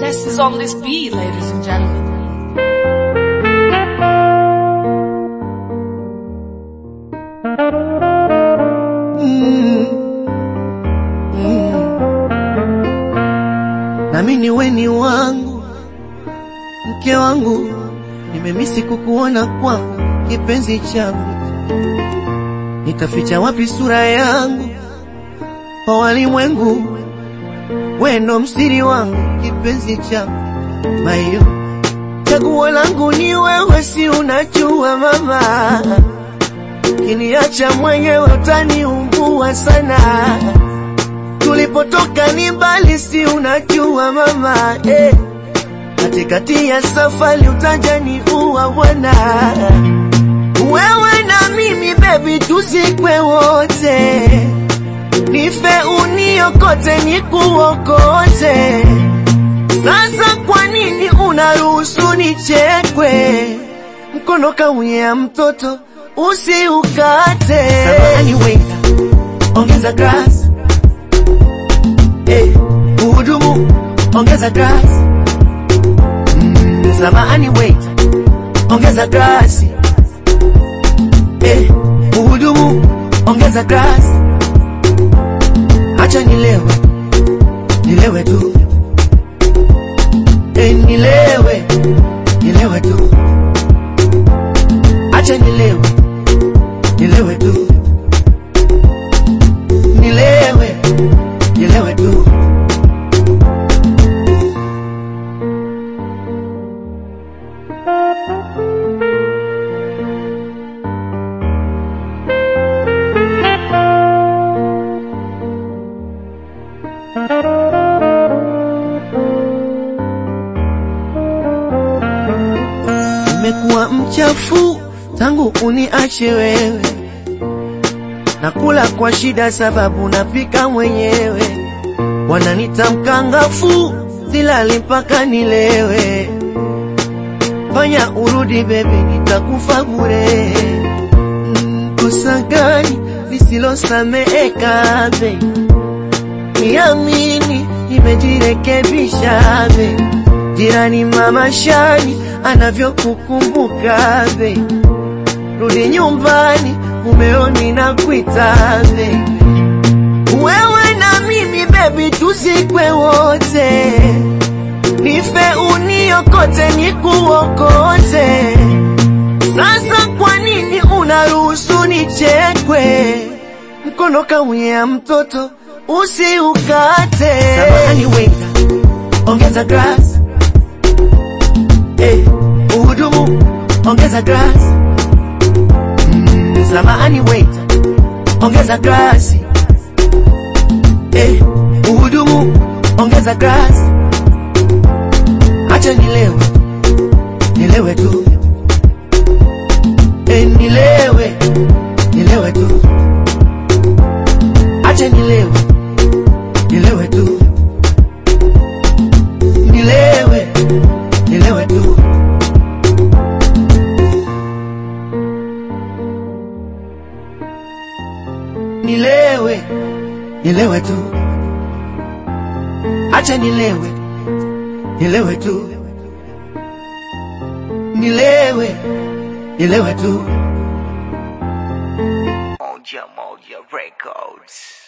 Zest is on this beat, ladies and gentlemen. nami ni weni wangu, mke wangu, nimemisi kukuona kwangu, kipenzi changu, nitaficha wapi sura yangu kwa walimwengu? Wendo msiri wangu, kipenzi changu, mayo. Chaguo langu ni wewe, si unajua mama, kiniacha mwenyewe utaniumbua sana. Tulipotoka ni mbali, si unajua mama. Eh. Katikati ya safari utajani uwa bwana, wewe na mimi baby, tuzikwe wote, uniokote, nikuokote. Sasa kwa nini unaruhusu nichekwe? Mkono kauya mtoto usiukate. Ongeza grass Eh, Muhudumu ongeza glasi. Mm, samahani wait, ongeza glasi. Eh, Muhudumu ongeza glasi. Acha nilewe, nilewe tu. Eh, nilewe, nilewe tu. Nimekuwa mchafu tangu uniache wewe, nakula kwa shida sababu napika mwenyewe, wananita mkangafu, silali mpaka nilewe. Fanya urudi bebi, nitakufa bure. Mm, Kosa gani lisilosameheka be? Niamini nimejirekebisha be, jirani mama Shani anavyokukumbuka be, rudi nyumbani mumeoni na kuita be, wewe na mimi bebi, tuzikwe wote, nife uniokote, nikuokote. Sasa kwa nini unaruhusu nichekwe? Mkono kauya mtoto usiukate. Samahani waiter, ongeza glass. Eh, Muhudumu ongeza glass. Mm, samahani waiter, ongeza glasi. Eh, Muhudumu ongeza glasi. Nilewe, nilewe tu. Acha nilewe, nilewe tu. Nilewe, nilewe tu. Moja Moja Records.